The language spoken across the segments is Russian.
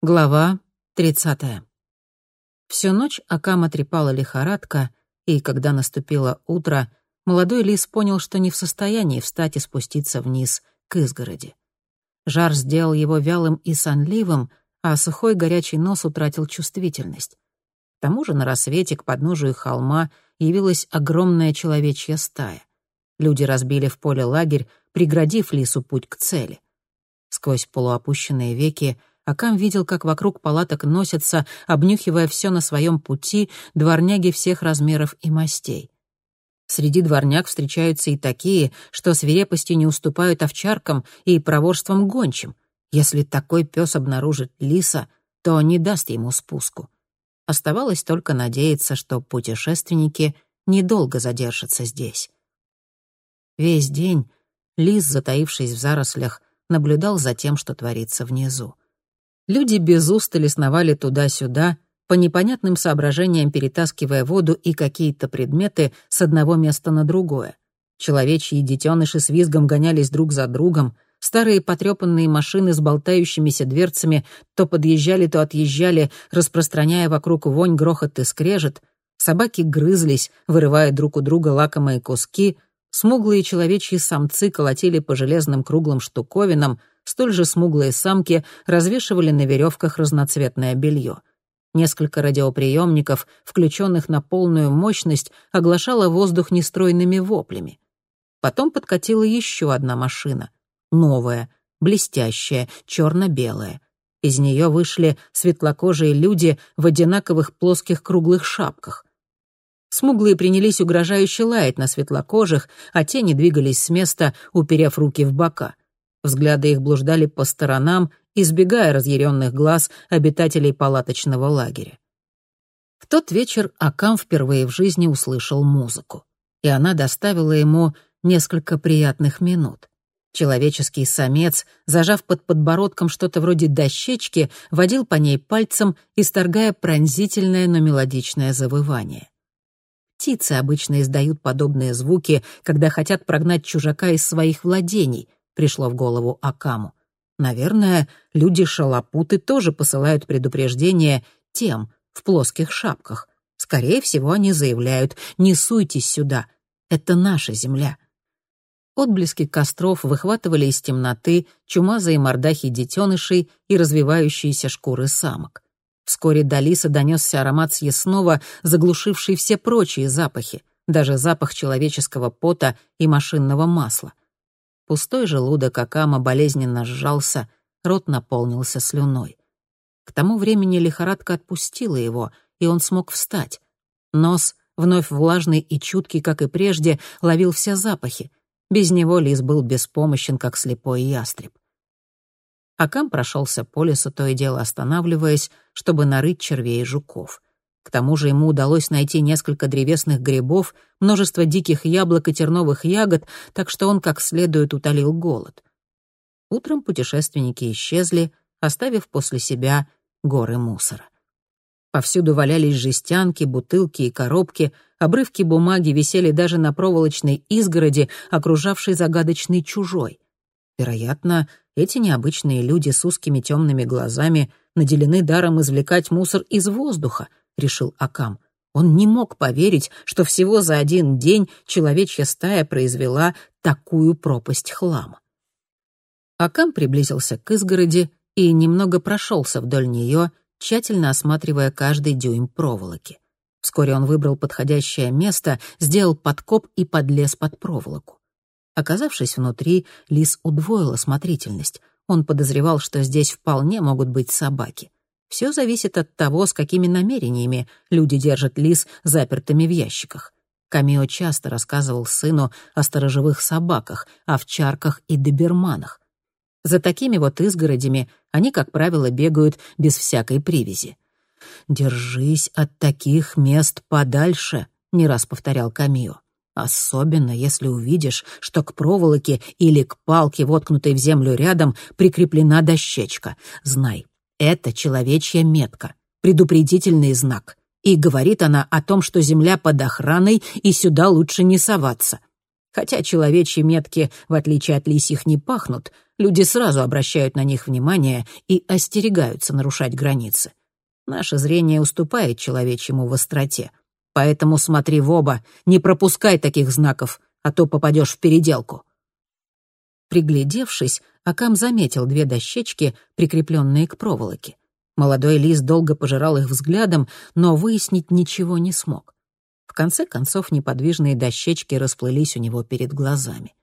Глава 30. Всю ночь Акама трепала лихорадка, и когда наступило утро, молодой лис понял, что не в состоянии встать и спуститься вниз к изгороди. Жар сделал его вялым и сонливым, а сухой горячий нос утратил чувствительность. К тому же на рассвете к подножию холма явилась огромная человечья стая. Люди разбили в поле лагерь, преградив лису путь к цели. Сквозь полуопущенные веки Акам видел, как вокруг палаток носятся, обнюхивая все на своем пути, дворняги всех размеров и мастей. Среди дворняг встречаются и такие, что свирепостью не уступают овчаркам и проворством гончим. Если такой пес обнаружит лиса, то не даст ему спуску. Оставалось только надеяться, что путешественники недолго задержатся здесь. Весь день лис, затаившись в зарослях, наблюдал за тем, что творится внизу. Люди без устали сновали туда-сюда, по непонятным соображениям перетаскивая воду и какие-то предметы с одного места на другое. Человечьи детеныши с визгом гонялись друг за другом, старые потрепанные машины с болтающимися дверцами то подъезжали, то отъезжали, распространяя вокруг вонь, грохот и скрежет, собаки грызлись, вырывая друг у друга лакомые куски, смуглые человечьи самцы колотили по железным круглым штуковинам, столь же смуглые самки развешивали на веревках разноцветное белье. Несколько радиоприемников, включенных на полную мощность, оглашало воздух нестройными воплями. Потом подкатила еще одна машина. Новая, блестящая, черно-белая. Из нее вышли светлокожие люди в одинаковых плоских круглых шапках. Смуглые принялись угрожающе лаять на светлокожих, а те не двигались с места, уперев руки в бока. Взгляды их блуждали по сторонам, избегая разъяренных глаз обитателей палаточного лагеря. В тот вечер Акам впервые в жизни услышал музыку, и она доставила ему несколько приятных минут. Человеческий самец, зажав под подбородком что-то вроде дощечки, водил по ней пальцем, исторгая пронзительное, но мелодичное завывание. Птицы обычно издают подобные звуки, когда хотят прогнать чужака из своих владений, пришло в голову Акаму. Наверное, люди-шалопуты тоже посылают предупреждение тем в плоских шапках. Скорее всего, они заявляют «Не суйтесь сюда, это наша земля». Отблески костров выхватывали из темноты чумазые мордахи детенышей и развивающиеся шкуры самок. Вскоре до лиса донесся аромат съестного, заглушивший все прочие запахи, даже запах человеческого пота и машинного масла. Пустой желудок Акама болезненно сжался, рот наполнился слюной. К тому времени лихорадка отпустила его, и он смог встать. Нос, вновь влажный и чуткий, как и прежде, ловил все запахи. Без него лис был беспомощен, как слепой ястреб. Акам прошелся по лесу, то и дело останавливаясь, чтобы нарыть червей и жуков — к тому же ему удалось найти несколько древесных грибов, множество диких яблок и терновых ягод, так что он как следует утолил голод. Утром путешественники исчезли, оставив после себя горы мусора. Повсюду валялись жестянки, бутылки и коробки, обрывки бумаги висели даже на проволочной изгороди, окружавшей загадочный чужой. Вероятно, эти необычные люди с узкими темными глазами наделены даром извлекать мусор из воздуха, решил Акам. Он не мог поверить, что всего за один день человечья стая произвела такую пропасть хлама. Акам приблизился к изгороди и немного прошелся вдоль нее, тщательно осматривая каждый дюйм проволоки. Вскоре он выбрал подходящее место, сделал подкоп и подлез под проволоку. Оказавшись внутри, лис удвоил осмотрительность. Он подозревал, что здесь вполне могут быть собаки. Все зависит от того, с какими намерениями люди держат лис запертыми в ящиках. Камио часто рассказывал сыну о сторожевых собаках, овчарках и доберманах. За такими вот изгородями они, как правило, бегают без всякой привязи. «Держись от таких мест подальше», — не раз повторял Камио. «Особенно, если увидишь, что к проволоке или к палке, воткнутой в землю рядом, прикреплена дощечка. Знай, это человечья метка, предупредительный знак. И говорит она о том, что земля под охраной, и сюда лучше не соваться. Хотя человечьи метки, в отличие от лисьих, не пахнут, Люди сразу обращают на них внимание и остерегаются нарушать границы. Наше зрение уступает человечьему в остроте. Поэтому смотри в оба, не пропускай таких знаков, а то попадешь в переделку. Приглядевшись, Акам заметил две дощечки, прикрепленные к проволоке. Молодой лис долго пожирал их взглядом, но выяснить ничего не смог. В конце концов, неподвижные дощечки расплылись у него перед глазами.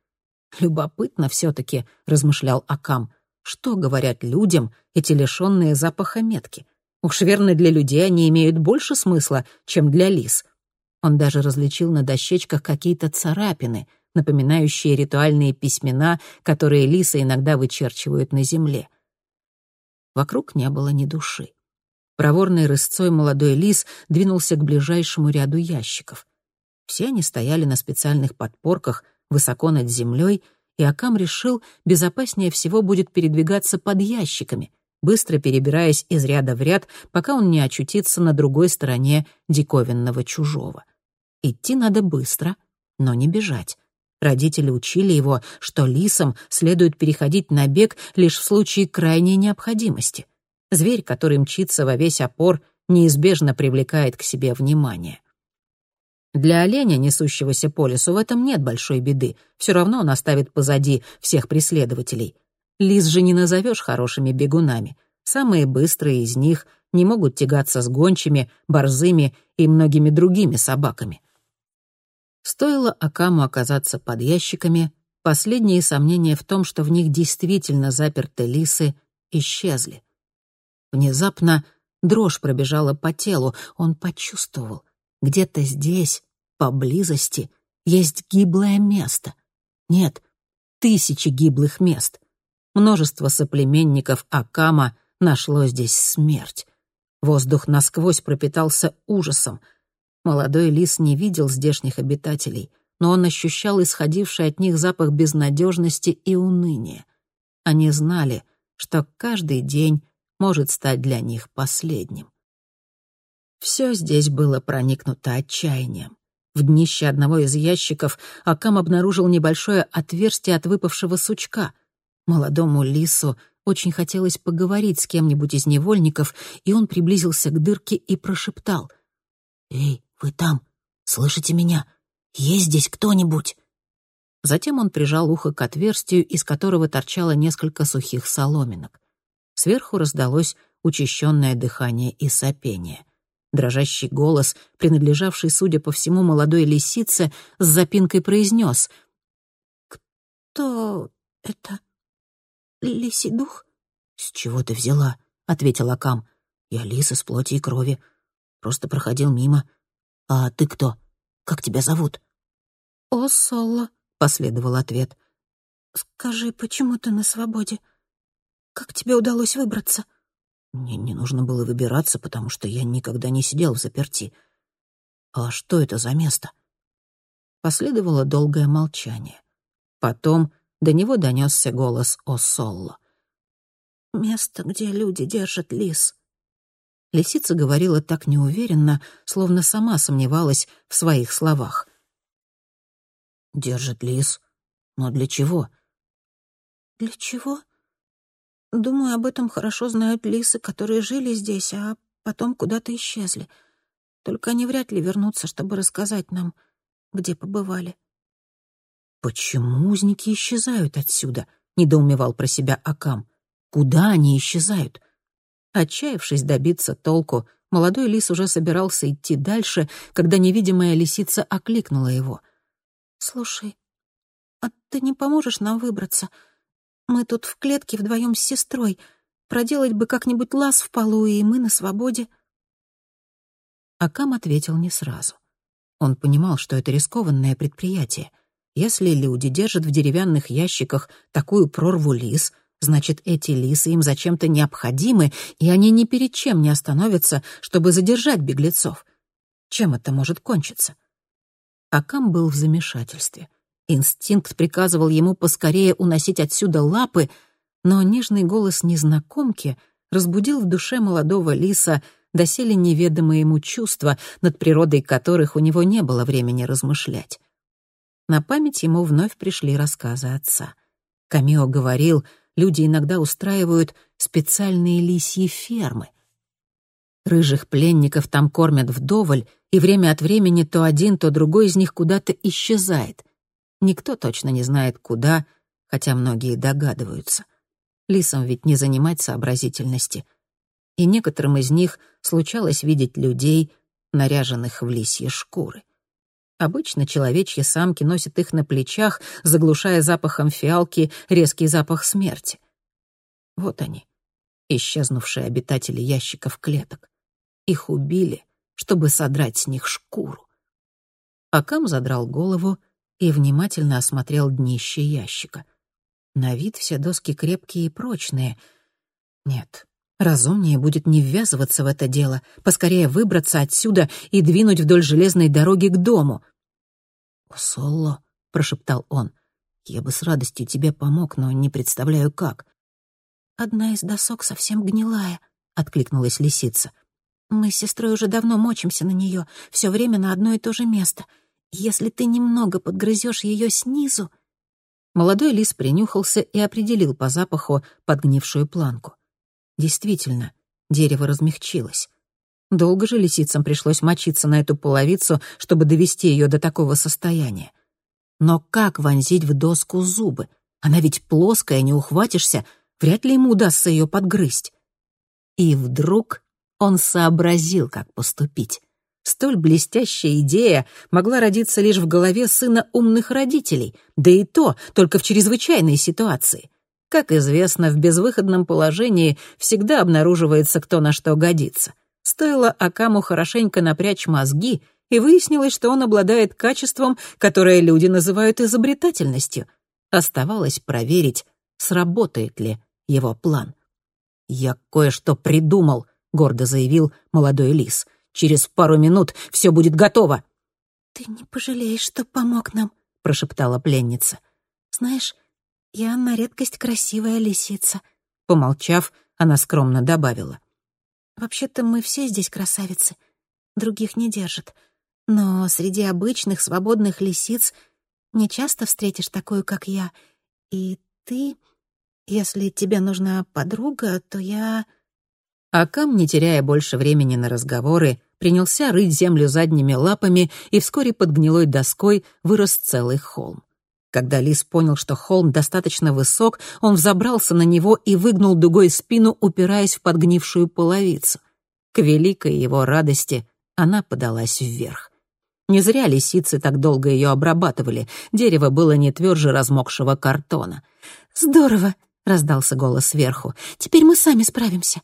«Любопытно все-таки», — размышлял Акам, — «что говорят людям эти лишенные запаха метки? Уж верно, для людей они имеют больше смысла, чем для лис». Он даже различил на дощечках какие-то царапины, напоминающие ритуальные письмена, которые лисы иногда вычерчивают на земле. Вокруг не было ни души. Проворной рысцой молодой лис двинулся к ближайшему ряду ящиков. Все они стояли на специальных подпорках — высоко над землей, и Акам решил, безопаснее всего будет передвигаться под ящиками, быстро перебираясь из ряда в ряд, пока он не очутится на другой стороне диковинного чужого. Идти надо быстро, но не бежать. Родители учили его, что лисам следует переходить на бег лишь в случае крайней необходимости. Зверь, который мчится во весь опор, неизбежно привлекает к себе внимание. Для оленя, несущегося по лесу, в этом нет большой беды. Все равно он оставит позади всех преследователей. Лис же не назовешь хорошими бегунами. Самые быстрые из них не могут тягаться с гончими, борзыми и многими другими собаками. Стоило Акаму оказаться под ящиками, последние сомнения в том, что в них действительно заперты лисы, исчезли. Внезапно дрожь пробежала по телу, он почувствовал. Где-то здесь, поблизости есть гиблое место. Нет, тысячи гиблых мест. Множество соплеменников Акама нашло здесь смерть. Воздух насквозь пропитался ужасом. Молодой лис не видел здешних обитателей, но он ощущал исходивший от них запах безнадежности и уныния. Они знали, что каждый день может стать для них последним. Все здесь было проникнуто отчаянием. В днище одного из ящиков Акам обнаружил небольшое отверстие от выпавшего сучка. Молодому лису очень хотелось поговорить с кем-нибудь из невольников, и он приблизился к дырке и прошептал. «Эй, вы там? Слышите меня? Есть здесь кто-нибудь?» Затем он прижал ухо к отверстию, из которого торчало несколько сухих соломинок. Сверху раздалось учащенное дыхание и сопение — Дрожащий голос, принадлежавший, судя по всему, молодой лисице, с запинкой произнес. «Кто это? Лисий дух?» «С чего ты взяла?» — ответил Акам. «Я лис из плоти и крови. Просто проходил мимо. А ты кто? Как тебя зовут?» «О, Соло», — последовал ответ. «Скажи, почему ты на свободе? Как тебе удалось выбраться?» Мне не нужно было выбираться, потому что я никогда не сидел в заперти. А что это за место? Последовало долгое молчание. Потом до него донесся голос о. «Место, где люди держат лис». Лисица говорила так неуверенно, словно сама сомневалась в своих словах. «Держит лис? Но для чего?» «Для чего?» Думаю, об этом хорошо знают лисы, которые жили здесь, а потом куда-то исчезли. Только они вряд ли вернутся, чтобы рассказать нам, где побывали. «Почему узники исчезают отсюда?» — недоумевал про себя Акам. «Куда они исчезают?» Отчаявшись добиться толку, молодой лис уже собирался идти дальше, когда невидимая лисица окликнула его. «Слушай, а ты не поможешь нам выбраться?» Мы тут в клетке вдвоем с сестрой. Проделать бы как-нибудь лаз в полу, и мы на свободе». Акам ответил не сразу. Он понимал, что это рискованное предприятие. Если люди держат в деревянных ящиках такую прорву лис, значит, эти лисы им зачем-то необходимы, и они ни перед чем не остановятся, чтобы задержать беглецов. Чем это может кончиться? Акам был в замешательстве. Инстинкт приказывал ему поскорее уносить отсюда лапы, но нежный голос незнакомки разбудил в душе молодого лиса доселе неведомые ему чувства, над природой которых у него не было времени размышлять. На память ему вновь пришли рассказы отца. Камио говорил, люди иногда устраивают специальные лисьи фермы. Рыжих пленников там кормят вдоволь, и время от времени то один, то другой из них куда-то исчезает. Никто точно не знает, куда, хотя многие догадываются. Лисам ведь не занимать сообразительности. И некоторым из них случалось видеть людей, наряженных в лисьи шкуры. Обычно человечьи самки носят их на плечах, заглушая запахом фиалки резкий запах смерти. Вот они, исчезнувшие обитатели ящиков клеток. Их убили, чтобы содрать с них шкуру. Акам задрал голову и внимательно осмотрел днище ящика. На вид все доски крепкие и прочные. Нет, разумнее будет не ввязываться в это дело, поскорее выбраться отсюда и двинуть вдоль железной дороги к дому. «Соло», — прошептал он, — «я бы с радостью тебе помог, но не представляю, как». «Одна из досок совсем гнилая», — откликнулась лисица. «Мы с сестрой уже давно мочимся на нее, все время на одно и то же место. Если ты немного подгрызешь ее снизу...» Молодой лис принюхался и определил по запаху подгнившую планку. Действительно, дерево размягчилось. Долго же лисицам пришлось мочиться на эту половицу, чтобы довести ее до такого состояния. Но как вонзить в доску зубы? Она ведь плоская, не ухватишься, вряд ли ему удастся ее подгрызть. И вдруг он сообразил, как поступить. Столь блестящая идея могла родиться лишь в голове сына умных родителей, да и то только в чрезвычайной ситуации. Как известно, в безвыходном положении всегда обнаруживается кто на что годится. Стоило Акаму хорошенько напрячь мозги, и выяснилось, что он обладает качеством, которое люди называют изобретательностью. Оставалось проверить, сработает ли его план. «Я кое-что придумал», — гордо заявил молодой лис — Через пару минут все будет готово». «Ты не пожалеешь, что помог нам», — прошептала пленница. «Знаешь, я на редкость красивая лисица». Помолчав, она скромно добавила. «Вообще-то мы все здесь красавицы. Других не держат. Но среди обычных свободных лисиц не часто встретишь такую, как я. И ты, если тебе нужна подруга, то я...» Акам, не теряя больше времени на разговоры, принялся рыть землю задними лапами, и вскоре под гнилой доской вырос целый холм. Когда лис понял, что холм достаточно высок, он взобрался на него и выгнул дугой спину, упираясь в подгнившую половицу. К великой его радости она подалась вверх. Не зря лисицы так долго ее обрабатывали, дерево было не тверже размокшего картона. «Здорово!» — раздался голос сверху. «Теперь мы сами справимся»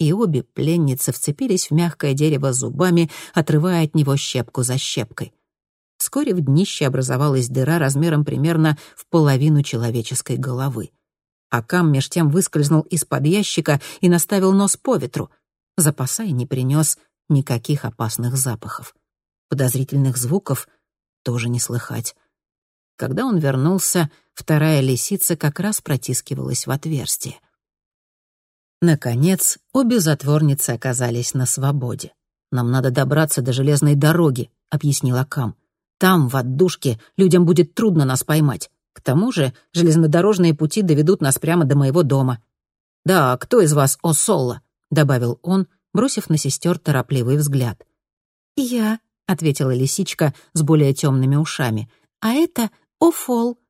и обе пленницы вцепились в мягкое дерево зубами, отрывая от него щепку за щепкой. Вскоре в днище образовалась дыра размером примерно в половину человеческой головы. Акам меж тем выскользнул из-под ящика и наставил нос по ветру. Запасай не принес никаких опасных запахов. Подозрительных звуков тоже не слыхать. Когда он вернулся, вторая лисица как раз протискивалась в отверстие. Наконец, обе затворницы оказались на свободе. «Нам надо добраться до железной дороги», — объяснил Акам. «Там, в отдушке, людям будет трудно нас поймать. К тому же железнодорожные пути доведут нас прямо до моего дома». «Да, кто из вас Осолла?» — добавил он, бросив на сестер торопливый взгляд. «Я», — ответила лисичка с более темными ушами. «А это Офол».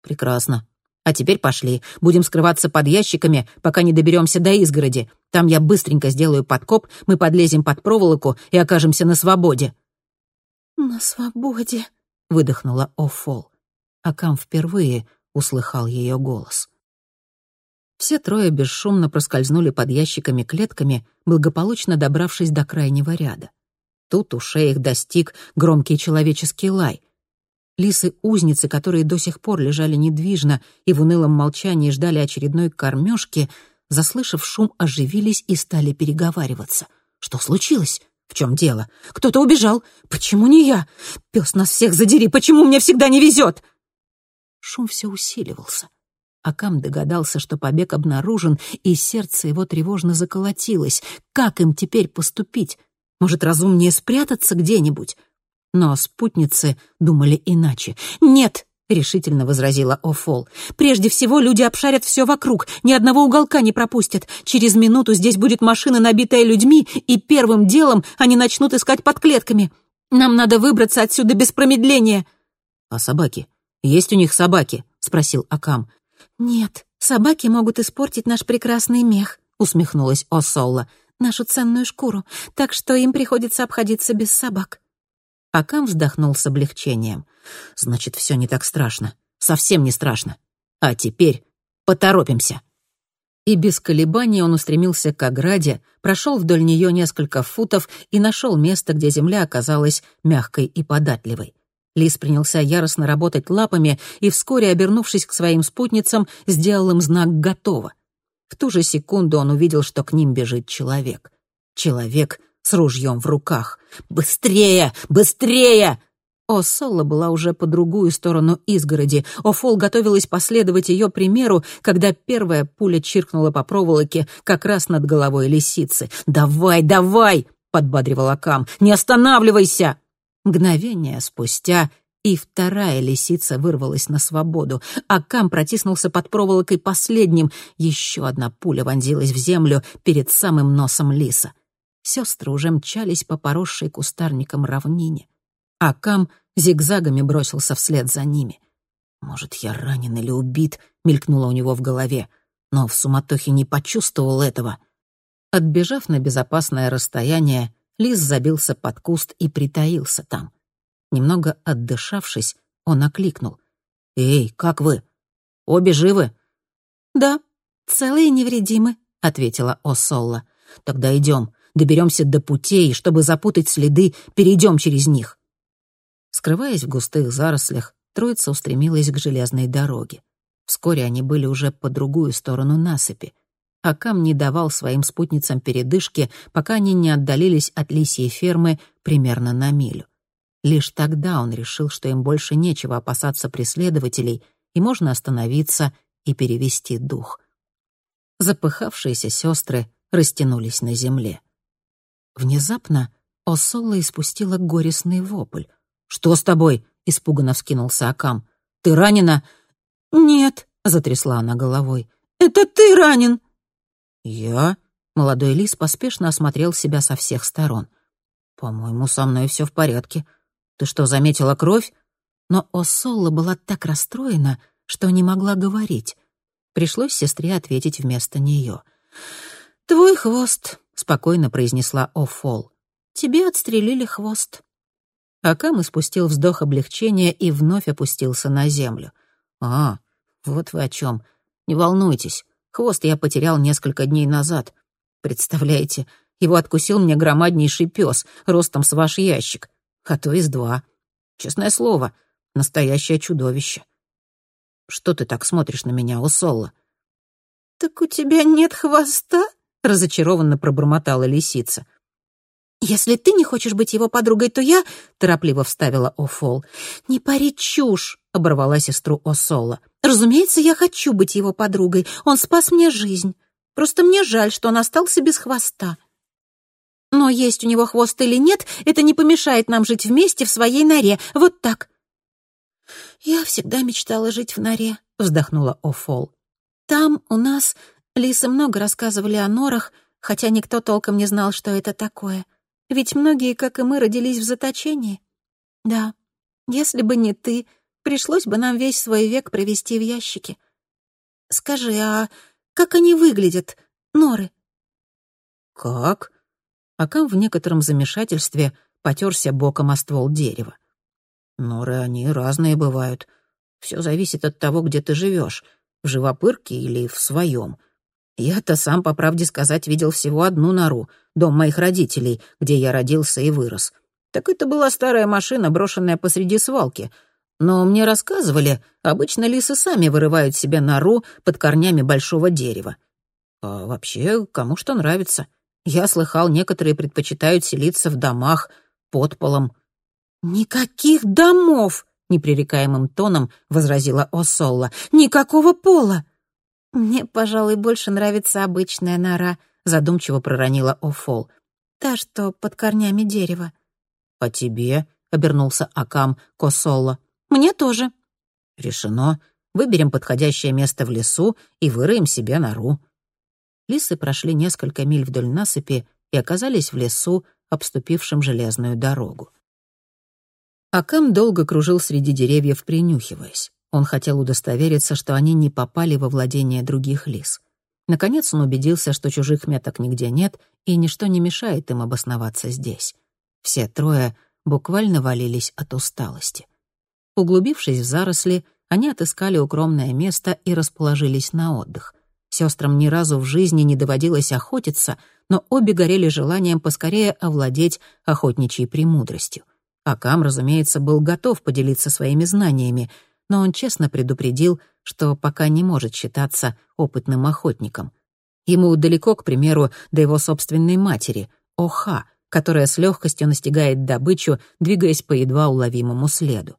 «Прекрасно. А теперь пошли. Будем скрываться под ящиками, пока не доберемся до изгороди. Там я быстренько сделаю подкоп, мы подлезем под проволоку и окажемся на свободе». «На свободе», — выдохнула О'Фол. Акам впервые услыхал ее голос. Все трое бесшумно проскользнули под ящиками-клетками, благополучно добравшись до крайнего ряда. Тут ушей их достиг громкий человеческий лай. Лисы-узницы, которые до сих пор лежали недвижно и в унылом молчании ждали очередной кормежки, заслышав шум, оживились и стали переговариваться. «Что случилось? В чем дело? Кто-то убежал? Почему не я? Пес нас всех задери, почему мне всегда не везет?» Шум все усиливался. Акам догадался, что побег обнаружен, и сердце его тревожно заколотилось. Как им теперь поступить? Может, разумнее спрятаться где-нибудь? Но спутницы думали иначе. «Нет!» — решительно возразила Офол. «Прежде всего люди обшарят все вокруг, ни одного уголка не пропустят. Через минуту здесь будет машина, набитая людьми, и первым делом они начнут искать под клетками. Нам надо выбраться отсюда без промедления». «А собаки? Есть у них собаки?» — спросил Акам. «Нет, собаки могут испортить наш прекрасный мех», — усмехнулась Осолла. «Нашу ценную шкуру, так что им приходится обходиться без собак». Акам вздохнул с облегчением. «Значит, все не так страшно. Совсем не страшно. А теперь поторопимся». И без колебаний он устремился к ограде, прошел вдоль нее несколько футов и нашел место, где земля оказалась мягкой и податливой. Лис принялся яростно работать лапами и, вскоре обернувшись к своим спутницам, сделал им знак «Готово». В ту же секунду он увидел, что к ним бежит человек. Человек с ружьем в руках. «Быстрее! Быстрее!» О Соло была уже по другую сторону изгороди. Офол готовилась последовать ее примеру, когда первая пуля чиркнула по проволоке как раз над головой лисицы. «Давай, давай!» — подбадривал Акам. «Не останавливайся!» Мгновение спустя и вторая лисица вырвалась на свободу. Акам протиснулся под проволокой последним. Еще одна пуля вонзилась в землю перед самым носом лиса. Сестры уже мчались по поросшей кустарником равнине. Акам зигзагами бросился вслед за ними. «Может, я ранен или убит?» — мелькнуло у него в голове, но в суматохе не почувствовал этого. Отбежав на безопасное расстояние, Лис забился под куст и притаился там. Немного отдышавшись, он окликнул. «Эй, как вы? Обе живы?» «Да, целые невредимы», — ответила Осолла. «Тогда идем, доберемся до путей, чтобы запутать следы, перейдем через них». Скрываясь в густых зарослях, троица устремилась к железной дороге. Вскоре они были уже по другую сторону насыпи. Акам не давал своим спутницам передышки, пока они не отдалились от лисьей фермы примерно на милю. Лишь тогда он решил, что им больше нечего опасаться преследователей, и можно остановиться и перевести дух. Запыхавшиеся сестры растянулись на земле. Внезапно Осолла испустила горестный вопль. «Что с тобой?» — испуганно вскинулся Акам. «Ты ранена?» «Нет», — затрясла она головой. «Это ты ранен!» «Я?» — молодой лис поспешно осмотрел себя со всех сторон. «По-моему, со мной все в порядке. Ты что, заметила кровь?» Но Осолла была так расстроена, что не могла говорить. Пришлось сестре ответить вместо нее. «Твой хвост», — спокойно произнесла Офол. «Тебе отстрелили хвост». Акам испустил вздох облегчения и вновь опустился на землю. «А, вот вы о чем. Не волнуйтесь. Хвост я потерял несколько дней назад. Представляете, его откусил мне громаднейший пес, ростом с ваш ящик, а то из два. Честное слово, настоящее чудовище. Что ты так смотришь на меня, Усолла? «Так у тебя нет хвоста?» — разочарованно пробормотала лисица. «Если ты не хочешь быть его подругой, то я...» — торопливо вставила Офол. «Не пари чушь!» — оборвала сестру Осола. Разумеется, я хочу быть его подругой. Он спас мне жизнь. Просто мне жаль, что он остался без хвоста. Но есть у него хвост или нет, это не помешает нам жить вместе в своей норе. Вот так. «Я всегда мечтала жить в норе», — вздохнула Офол. «Там у нас лисы много рассказывали о норах, хотя никто толком не знал, что это такое. Ведь многие, как и мы, родились в заточении. Да, если бы не ты, Пришлось бы нам весь свой век провести в ящике. Скажи, а как они выглядят, норы?» «Как?» Акам в некотором замешательстве потерся боком о ствол дерева. «Норы, они разные бывают. Все зависит от того, где ты живешь, в живопырке или в своем. Я-то сам, по правде сказать, видел всего одну нору, дом моих родителей, где я родился и вырос. Так это была старая машина, брошенная посреди свалки — но мне рассказывали, обычно лисы сами вырывают себе нору под корнями большого дерева. А вообще, кому что нравится. Я слыхал, некоторые предпочитают селиться в домах, под полом. «Никаких домов!» — непререкаемым тоном возразила Осолла. «Никакого пола!» «Мне, пожалуй, больше нравится обычная нора», — задумчиво проронила Офол. «Та, что под корнями дерева». «А тебе?» — обернулся Акам Косолла. Мне тоже». «Решено. Выберем подходящее место в лесу и выроем себе нору». Лисы прошли несколько миль вдоль насыпи и оказались в лесу, обступившем железную дорогу. Акам долго кружил среди деревьев, принюхиваясь. Он хотел удостовериться, что они не попали во владение других лис. Наконец он убедился, что чужих меток нигде нет, и ничто не мешает им обосноваться здесь. Все трое буквально валились от усталости. Углубившись в заросли, они отыскали укромное место и расположились на отдых. Сестрам ни разу в жизни не доводилось охотиться, но обе горели желанием поскорее овладеть охотничьей премудростью. Акам, разумеется, был готов поделиться своими знаниями, но он честно предупредил, что пока не может считаться опытным охотником. Ему далеко, к примеру, до его собственной матери, Оха, которая с легкостью настигает добычу, двигаясь по едва уловимому следу.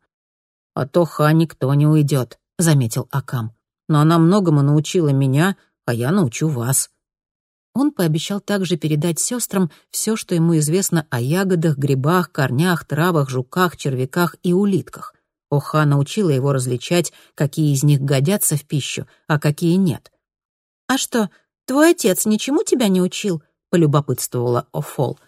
«От Оха никто не уйдет», — заметил Акам. «Но она многому научила меня, а я научу вас». Он пообещал также передать сестрам все, что ему известно о ягодах, грибах, корнях, травах, жуках, червяках и улитках. Оха научила его различать, какие из них годятся в пищу, а какие нет. «А что, твой отец ничему тебя не учил?» — полюбопытствовала Офол.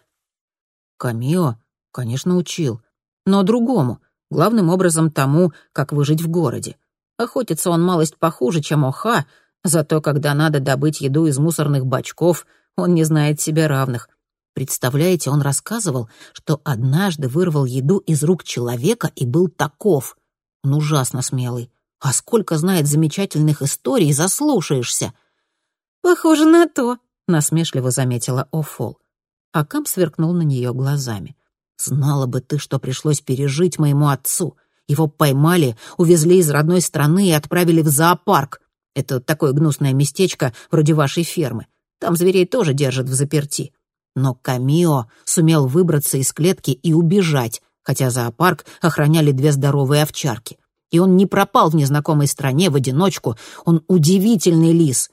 «Камио, конечно, учил. Но другому, главным образом тому, как выжить в городе. Охотится он малость похуже, чем Оха, Зато когда надо добыть еду из мусорных бачков, он не знает себе равных. Представляете, он рассказывал, что однажды вырвал еду из рук человека и был таков. Он ужасно смелый. А сколько знает замечательных историй, заслушаешься. «Похоже на то», — насмешливо заметила Офол. Акам сверкнул на нее глазами. «Знала бы ты, что пришлось пережить моему отцу. Его поймали, увезли из родной страны и отправили в зоопарк. Это такое гнусное местечко, вроде вашей фермы. Там зверей тоже держат в заперти. Но Камио сумел выбраться из клетки и убежать, хотя зоопарк охраняли две здоровые овчарки. И он не пропал в незнакомой стране в одиночку. Он удивительный лис.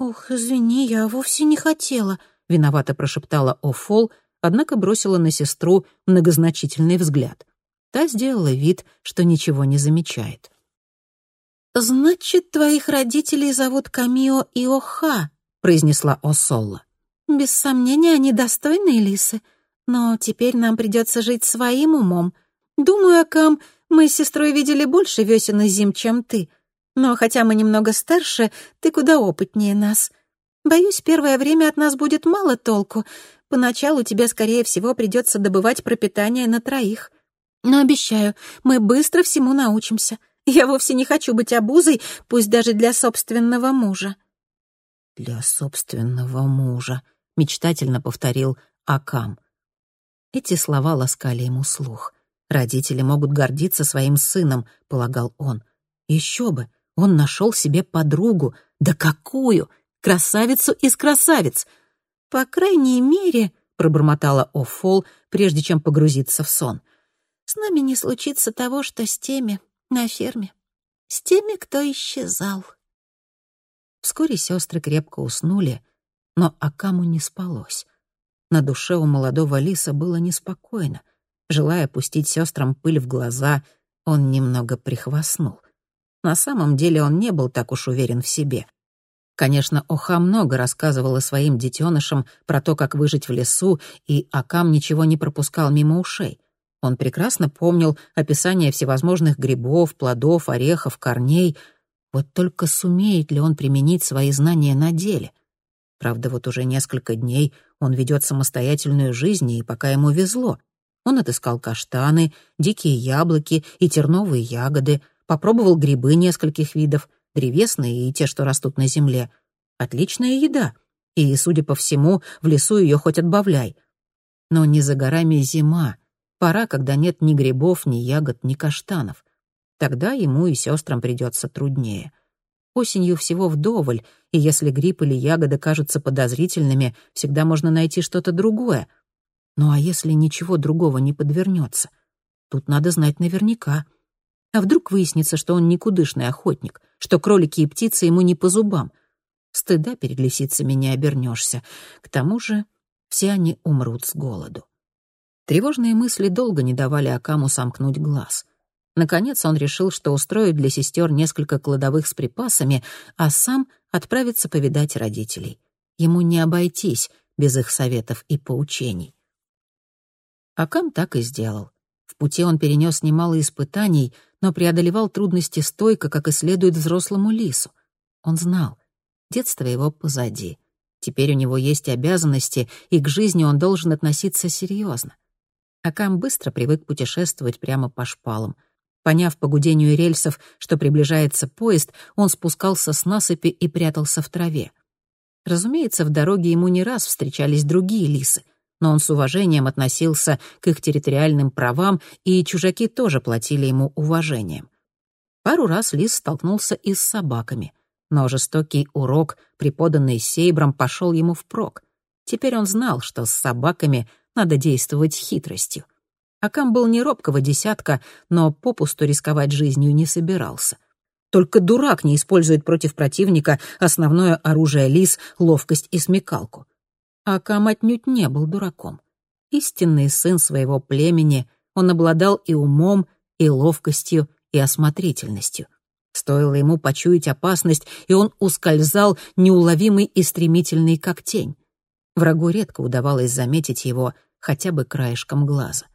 «Ох, извини, я вовсе не хотела», — виновато прошептала О'Фол, однако бросила на сестру многозначительный взгляд. Та сделала вид, что ничего не замечает. «Значит, твоих родителей зовут Камио и Оха», — произнесла Осолла. «Без сомнения, они достойные лисы, но теперь нам придется жить своим умом. Думаю, Акам, мы с сестрой видели больше весен и зим, чем ты. Но хотя мы немного старше, ты куда опытнее нас. Боюсь, первое время от нас будет мало толку. Поначалу тебе, скорее всего, придется добывать пропитание на троих. Но обещаю, мы быстро всему научимся». Я вовсе не хочу быть обузой, пусть даже для собственного мужа». «Для собственного мужа», — мечтательно повторил Акам. Эти слова ласкали ему слух. «Родители могут гордиться своим сыном», — полагал он. «Еще бы, он нашел себе подругу. Да какую! Красавицу из красавиц!» «По крайней мере», — пробормотала О'Фол, прежде чем погрузиться в сон, «с нами не случится того, что с теми, на ферме. С теми, кто исчезал. Вскоре сестры крепко уснули, но Акаму не спалось. На душе у молодого лиса было неспокойно. Желая пустить сестрам пыль в глаза, он немного прихвастнул. На самом деле он не был так уж уверен в себе. Конечно, Оха много рассказывала своим детенышам про то, как выжить в лесу, и Акам ничего не пропускал мимо ушей. Он прекрасно помнил описание всевозможных грибов, плодов, орехов, корней. Вот только сумеет ли он применить свои знания на деле? Правда, вот уже несколько дней он ведет самостоятельную жизнь, и пока ему везло. Он отыскал каштаны, дикие яблоки и терновые ягоды, попробовал грибы нескольких видов, древесные и те, что растут на земле. Отличная еда. И, судя по всему, в лесу ее хоть отбавляй. Но не за горами зима — Пора, когда нет ни грибов, ни ягод, ни каштанов. Тогда ему и сестрам придется труднее. Осенью всего вдоволь, и если гриб или ягода кажутся подозрительными, всегда можно найти что-то другое. Ну а если ничего другого не подвернется? Тут надо знать наверняка. А вдруг выяснится, что он никудышный охотник, что кролики и птицы ему не по зубам? Стыда перед лисицами не обернешься. К тому же все они умрут с голоду. Тревожные мысли долго не давали Акаму сомкнуть глаз. Наконец он решил, что устроит для сестер несколько кладовых с припасами, а сам отправится повидать родителей. Ему не обойтись без их советов и поучений. Акам так и сделал. В пути он перенес немало испытаний, но преодолевал трудности стойко, как и следует взрослому лису. Он знал, детство его позади. Теперь у него есть обязанности, и к жизни он должен относиться серьезно. Акам быстро привык путешествовать прямо по шпалам. Поняв по гудению рельсов, что приближается поезд, он спускался с насыпи и прятался в траве. Разумеется, в дороге ему не раз встречались другие лисы — но он с уважением относился к их территориальным правам, и чужаки тоже платили ему уважением. Пару раз Лис столкнулся и с собаками, но жестокий урок, преподанный Сейбром, пошел ему впрок. Теперь он знал, что с собаками надо действовать хитростью. Акам был не робкого десятка, но попусту рисковать жизнью не собирался. Только дурак не использует против противника основное оружие лис — ловкость и смекалку. Акам отнюдь не был дураком. Истинный сын своего племени, он обладал и умом, и ловкостью, и осмотрительностью. Стоило ему почуять опасность, и он ускользал, неуловимый и стремительный, как тень. Врагу редко удавалось заметить его хотя бы краешком глаза.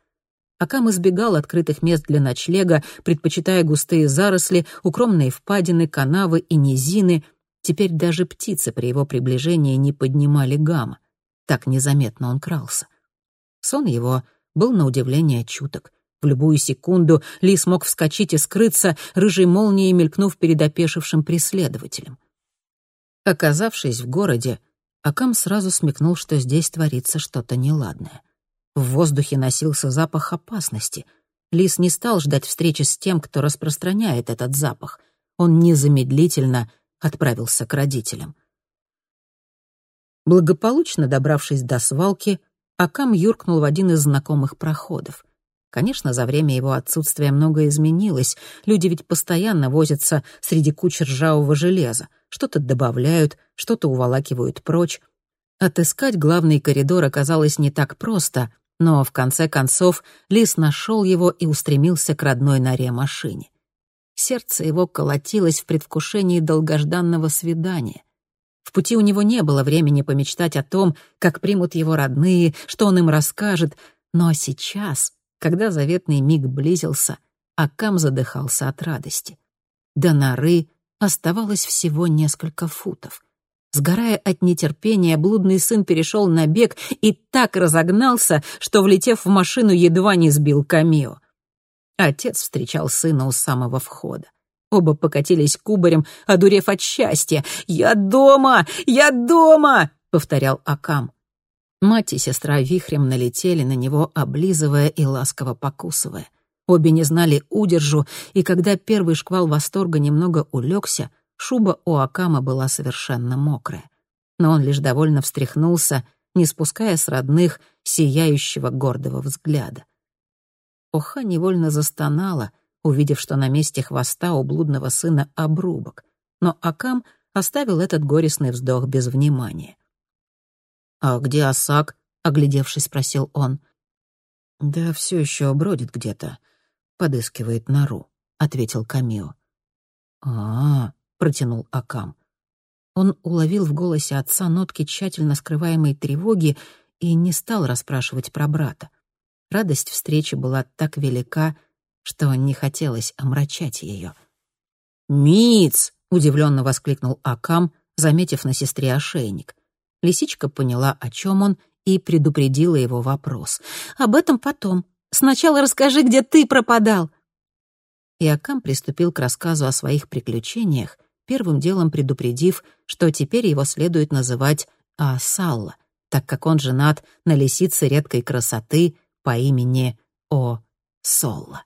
Акам избегал открытых мест для ночлега, предпочитая густые заросли, укромные впадины, канавы и низины. Теперь даже птицы при его приближении не поднимали гамма. Так незаметно он крался. Сон его был на удивление чуток. В любую секунду Ли смог вскочить и скрыться, рыжей молнией мелькнув перед опешившим преследователем. Оказавшись в городе, Акам сразу смекнул, что здесь творится что-то неладное. В воздухе носился запах опасности. Лис не стал ждать встречи с тем, кто распространяет этот запах. Он незамедлительно отправился к родителям. Благополучно добравшись до свалки, Акам юркнул в один из знакомых проходов. Конечно, за время его отсутствия многое изменилось. Люди ведь постоянно возятся среди куч ржавого железа. Что-то добавляют, что-то уволакивают прочь. Отыскать главный коридор оказалось не так просто, но в конце концов Лис нашел его и устремился к родной норе машине. Сердце его колотилось в предвкушении долгожданного свидания. В пути у него не было времени помечтать о том, как примут его родные, что он им расскажет, но сейчас, когда заветный миг близился, Акам задыхался от радости. До норы оставалось всего несколько футов. Сгорая от нетерпения, блудный сын перешел на бег и так разогнался, что, влетев в машину, едва не сбил Камио. Отец встречал сына у самого входа. Оба покатились кубарем, одурев от счастья. «Я дома! Я дома!» — повторял Акам. Мать и сестра вихрем налетели на него, облизывая и ласково покусывая. Обе не знали удержу, и когда первый шквал восторга немного улегся, шуба у Акама была совершенно мокрая. Но он лишь довольно встряхнулся, не спуская с родных сияющего гордого взгляда. Оха невольно застонала — увидев, что на месте хвоста у блудного сына обрубок. Но Акам оставил этот горестный вздох без внимания. «А где Асак?» — оглядевшись, спросил он. «Да все еще бродит где-то, подыскивает нору», — ответил Камио. «А-а-а», протянул Акам. Он уловил в голосе отца нотки тщательно скрываемой тревоги и не стал расспрашивать про брата. Радость встречи была так велика, что не хотелось омрачать ее. «Миц!» — удивленно воскликнул Акам, заметив на сестре ошейник. Лисичка поняла, о чем он, и предупредила его вопрос. «Об этом потом. Сначала расскажи, где ты пропадал». И Акам приступил к рассказу о своих приключениях, первым делом предупредив, что теперь его следует называть Асалла, так как он женат на лисице редкой красоты по имени О. Солла.